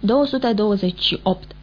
228.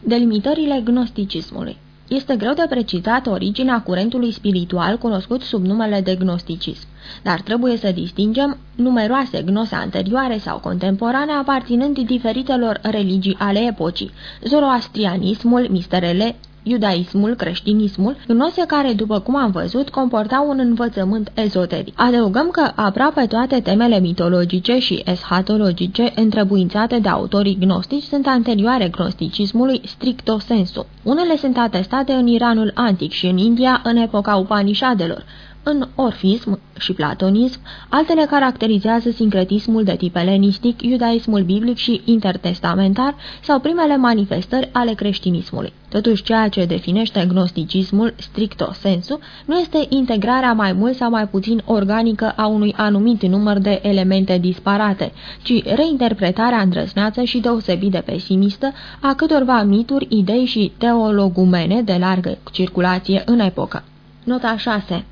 Delimitările gnosticismului este greu de precizat originea curentului spiritual cunoscut sub numele de gnosticism, dar trebuie să distingem numeroase gnose anterioare sau contemporane aparținând diferitelor religii ale epocii, zoroastrianismul, misterele, iudaismul, creștinismul, gnose care, după cum am văzut, comportau un învățământ ezoteric. Adăugăm că aproape toate temele mitologice și eschatologice întrebuințate de autorii gnostici sunt anterioare gnosticismului stricto sensu. Unele sunt atestate în Iranul antic și în India în epoca Upanishadelor, în orfism și platonism, altele caracterizează sincretismul de tip elenistic, iudaismul biblic și intertestamentar sau primele manifestări ale creștinismului. Totuși, ceea ce definește gnosticismul, stricto sensu, nu este integrarea mai mult sau mai puțin organică a unui anumit număr de elemente disparate, ci reinterpretarea îndrăzneață și deosebit de pesimistă a câtorva mituri, idei și teologumene de largă circulație în epocă. Nota 6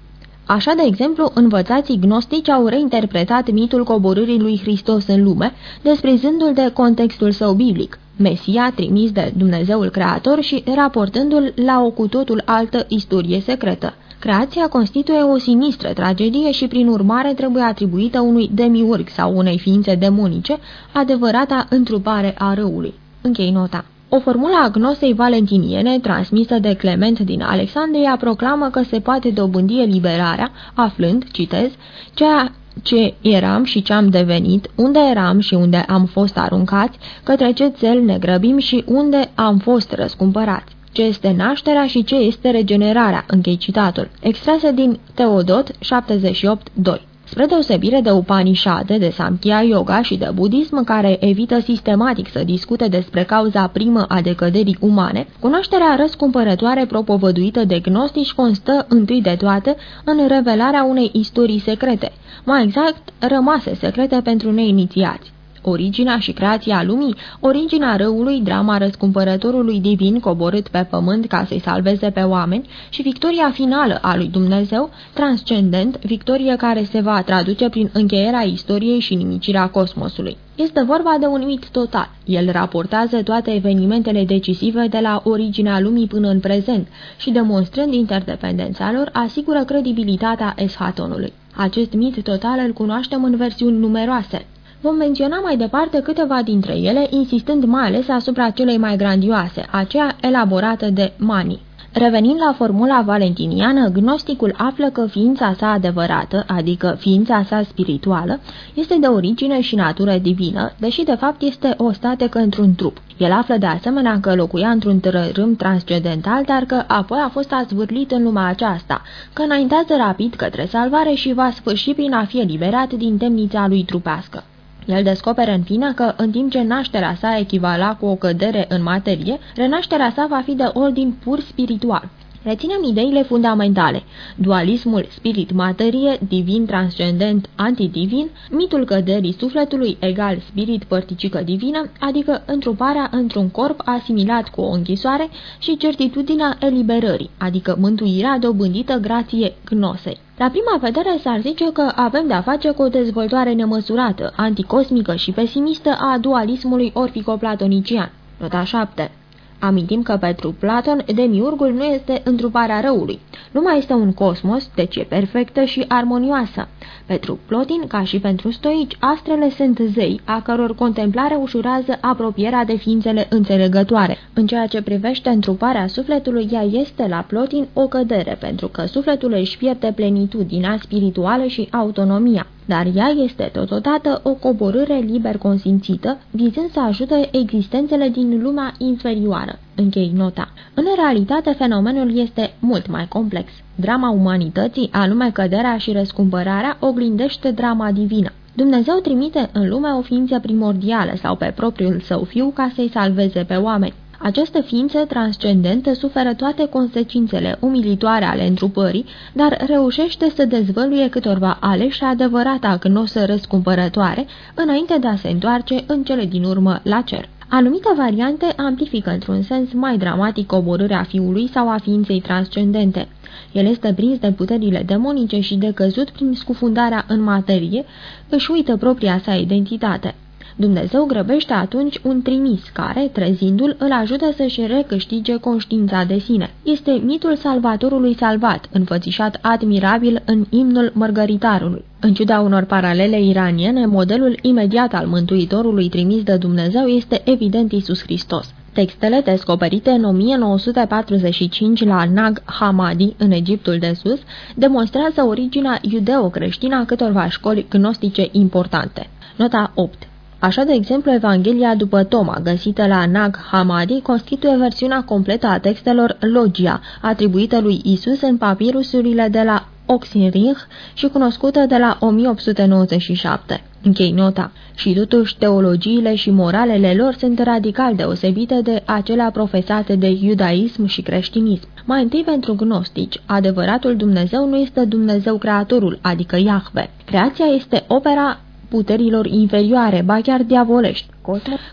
Așa, de exemplu, învățații gnostici au reinterpretat mitul coborârii lui Hristos în lume, desprezându-l de contextul său biblic, Mesia trimis de Dumnezeul Creator și raportându-l la o cu totul altă istorie secretă. Creația constituie o sinistră tragedie și, prin urmare, trebuie atribuită unui demiurg sau unei ființe demonice, adevărata întrupare a răului. Închei nota. O formulă a gnosei valentiniene, transmisă de Clement din Alexandria, proclamă că se poate dobândi eliberarea, aflând, citez, ceea ce eram și ce am devenit, unde eram și unde am fost aruncați, către ce țel ne grăbim și unde am fost răscumpărați. Ce este nașterea și ce este regenerarea, închei citatul, extrase din Teodot 78.2. Spre deosebire de Upanishade, de Samkhya Yoga și de budism, care evită sistematic să discute despre cauza primă a decăderii umane, cunoașterea răscumpărătoare propovăduită de gnostici constă întâi de toate în revelarea unei istorii secrete, mai exact rămase secrete pentru neinițiați. Originea și creația lumii, originea răului, drama răscumpărătorului divin coborât pe pământ ca să-i salveze pe oameni și victoria finală a lui Dumnezeu, transcendent, victorie care se va traduce prin încheierea istoriei și nimicirea cosmosului. Este vorba de un mit total. El raportează toate evenimentele decisive de la originea lumii până în prezent și, demonstrând interdependența lor, asigură credibilitatea eschatonului. Acest mit total îl cunoaștem în versiuni numeroase. Vom menționa mai departe câteva dintre ele, insistând mai ales asupra celei mai grandioase, aceea elaborată de Mani. Revenind la formula valentiniană, gnosticul află că ființa sa adevărată, adică ființa sa spirituală, este de origine și natură divină, deși de fapt este o statecă într-un trup. El află de asemenea că locuia într-un tărărâm transcendental, dar că apoi a fost azvârlit în lumea aceasta, că înaintează rapid către salvare și va sfârși prin a fi eliberat din temnița lui trupească. El descoperă în fine că, în timp ce nașterea sa echivala cu o cădere în materie, renașterea sa va fi de ordin pur spiritual. Reținem ideile fundamentale, dualismul spirit-materie, divin-transcendent, antidivin, mitul căderii sufletului egal spirit-părticică divină, adică întruparea într-un corp asimilat cu o închisoare și certitudinea eliberării, adică mântuirea dobândită grație gnosei. La prima vedere s-ar zice că avem de-a face cu o dezvoltare nemăsurată, anticosmică și pesimistă a dualismului orfico-platonician. Nota 7 Amintim că pentru Platon, demiurgul nu este întruparea răului. Lumea este un cosmos, deci e perfectă și armonioasă. Pentru Plotin, ca și pentru stoici, astrele sunt zei, a căror contemplare ușurează apropierea de ființele înțelegătoare. În ceea ce privește întruparea sufletului, ea este la Plotin o cădere, pentru că sufletul își pierde plenitudinea spirituală și autonomia dar ea este totodată o coborâre liber consimțită, vizând să ajute existențele din lumea inferioară. Închei nota. În realitate, fenomenul este mult mai complex. Drama umanității, anume căderea și răscumpărarea, oglindește drama divină. Dumnezeu trimite în lume o ființă primordială sau pe propriul său fiu ca să-i salveze pe oameni. Această ființă transcendentă suferă toate consecințele umilitoare ale întrupării, dar reușește să dezvăluie câtorva aleși adevărata gnosă răscumpărătoare, înainte de a se întoarce în cele din urmă la cer. Anumite variante amplifică într-un sens mai dramatic coborârea fiului sau a ființei transcendente. El este prins de puterile demonice și decăzut prin scufundarea în materie, își uită propria sa identitate. Dumnezeu grăbește atunci un trimis care, trezindu-l, îl ajută să-și recâștige conștiința de sine. Este mitul salvatorului salvat, înfățișat admirabil în imnul mărgăritarului. În ciuda unor paralele iraniene, modelul imediat al mântuitorului trimis de Dumnezeu este evident Isus Hristos. Textele descoperite în 1945 la Nag Hammadi, în Egiptul de Sus, demonstrează originea iudeo-creștină a câtorva școli gnostice importante. Nota 8 Așa, de exemplu, Evanghelia după Toma, găsită la Nag Hammadi, constituie versiunea completă a textelor Logia, atribuită lui Isus în papirusurile de la Oxenrich și cunoscută de la 1897. Închei nota. Și totuși teologiile și moralele lor sunt radical deosebite de acelea profesate de iudaism și creștinism. Mai întâi pentru gnostici, adevăratul Dumnezeu nu este Dumnezeu creatorul, adică Iahve. Creația este opera puterilor inferioare, ba chiar diavolești.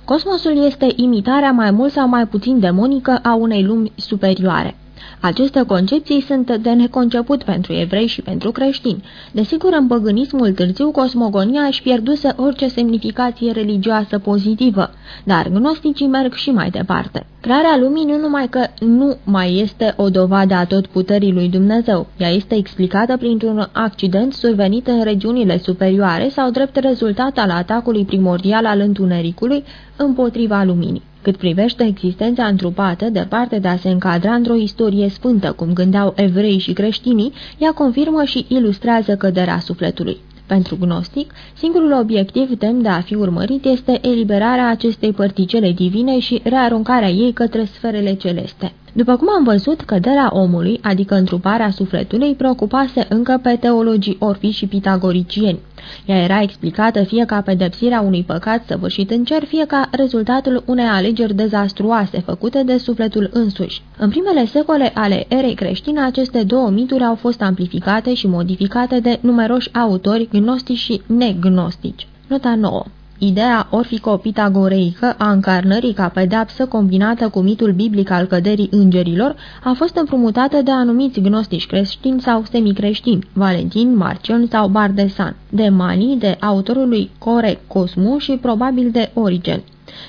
Cosmosul este imitarea mai mult sau mai puțin demonică a unei lumi superioare. Aceste concepții sunt de neconceput pentru evrei și pentru creștini. Desigur, în păgânismul târziu, cosmogonia își pierduse orice semnificație religioasă pozitivă, dar gnosticii merg și mai departe. Crearea lumii nu numai că nu mai este o dovadă a tot puterii lui Dumnezeu, ea este explicată printr-un accident survenit în regiunile superioare sau drept rezultat al atacului primordial al întunericului împotriva luminii. Cât privește existența întrupată, departe de a se încadra într-o istorie sfântă, cum gândeau evrei și creștinii, ea confirmă și ilustrează căderea sufletului. Pentru gnostic, singurul obiectiv demn de a fi urmărit este eliberarea acestei părticele divine și rearuncarea ei către sferele celeste. După cum am văzut, căderea omului, adică întruparea sufletului, preocupase încă pe teologii orfi și pitagoricieni. Ea era explicată fie ca pedepsirea unui păcat săvârșit în cer, fie ca rezultatul unei alegeri dezastruoase făcute de sufletul însuși. În primele secole ale erei creștine, aceste două mituri au fost amplificate și modificate de numeroși autori gnostici și negnostici. Nota 9 Ideea orfico-pitagoreică a încarnării ca pedapsă combinată cu mitul biblic al căderii îngerilor a fost împrumutată de anumiți gnostici creștini sau semicreștini, Valentin, Marcion sau Bardesan, de Mani, de autorul lui Core Cosmu și probabil de Origen.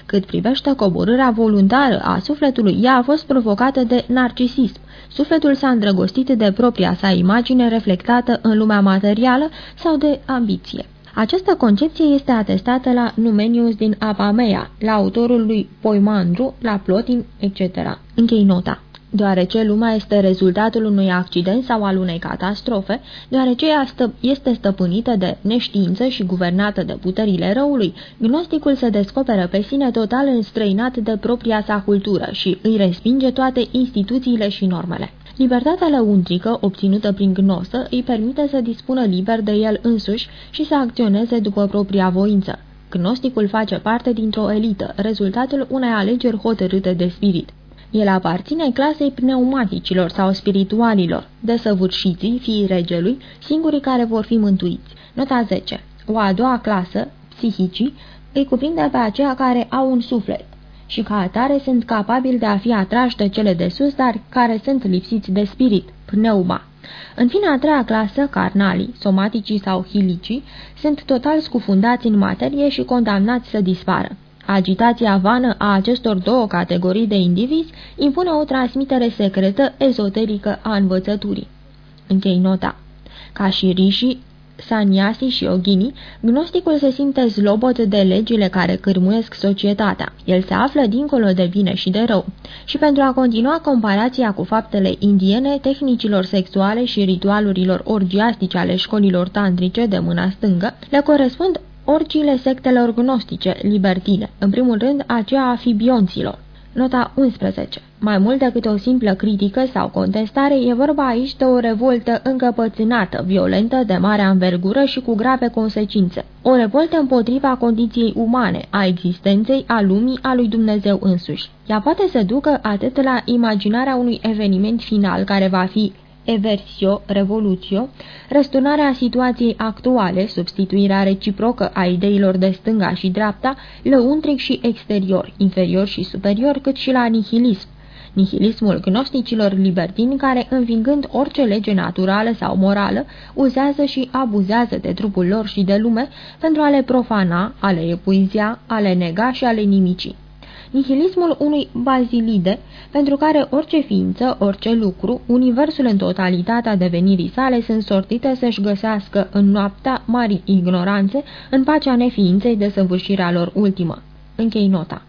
Cât privește coborârea voluntară a sufletului, ea a fost provocată de narcisism. Sufletul s-a îndrăgostit de propria sa imagine reflectată în lumea materială sau de ambiție. Această concepție este atestată la Numenius din Apamea, la autorul lui Poimandru, la Plotin, etc. Închei nota. Deoarece lumea este rezultatul unui accident sau al unei catastrofe, deoarece ea stă este stăpânită de neștiință și guvernată de puterile răului, gnosticul se descoperă pe sine total înstrăinat de propria sa cultură și îi respinge toate instituțiile și normele. Libertatea lăuntrică, obținută prin gnosă, îi permite să dispună liber de el însuși și să acționeze după propria voință. Gnosticul face parte dintr-o elită, rezultatul unei alegeri hotărâte de spirit. El aparține clasei pneumaticilor sau spiritualilor, desăvârșiții, fiii regelui, singurii care vor fi mântuiți. Nota 10. O a doua clasă, psihicii, îi cuprinde pe aceia care au un suflet, și ca atare sunt capabili de a fi atrași de cele de sus, dar care sunt lipsiți de spirit, pneuma. În fine, a treia clasă, carnalii, somaticii sau hilicii, sunt total scufundați în materie și condamnați să dispară. Agitația vană a acestor două categorii de indivizi impune o transmitere secretă, ezoterică a învățăturii. Închei nota. Ca și rișii, Saniasi și Ogini, gnosticul se simte zlobot de legile care cârmuiesc societatea. El se află dincolo de bine și de rău. Și pentru a continua comparația cu faptele indiene, tehnicilor sexuale și ritualurilor orgiastice ale școlilor tantrice de mâna stângă, le corespund orgiile sectelor gnostice, libertine, în primul rând aceea a fibionților. Nota 11. Mai mult decât o simplă critică sau contestare, e vorba aici de o revoltă încăpățânată, violentă, de mare anvergură și cu grave consecințe. O revoltă împotriva condiției umane, a existenței, a lumii, a lui Dumnezeu însuși. Ea poate să ducă atât la imaginarea unui eveniment final care va fi eversio, revoluțio, răsturnarea situației actuale, substituirea reciprocă a ideilor de stânga și dreapta, lăuntric și exterior, inferior și superior, cât și la nihilism, Nihilismul gnosticilor libertini care, învingând orice lege naturală sau morală, uzează și abuzează de trupul lor și de lume pentru a le profana, a le epuizia, a le nega și a le nimici nihilismul unui bazilide, pentru care orice ființă, orice lucru, universul în totalitatea devenirii sale sunt sortite să-și găsească în noaptea marii ignoranțe, în pacea neființei de săvârșirea lor ultimă. Închei nota.